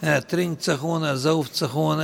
er trinkt sich ohne, er sauft sich ohne,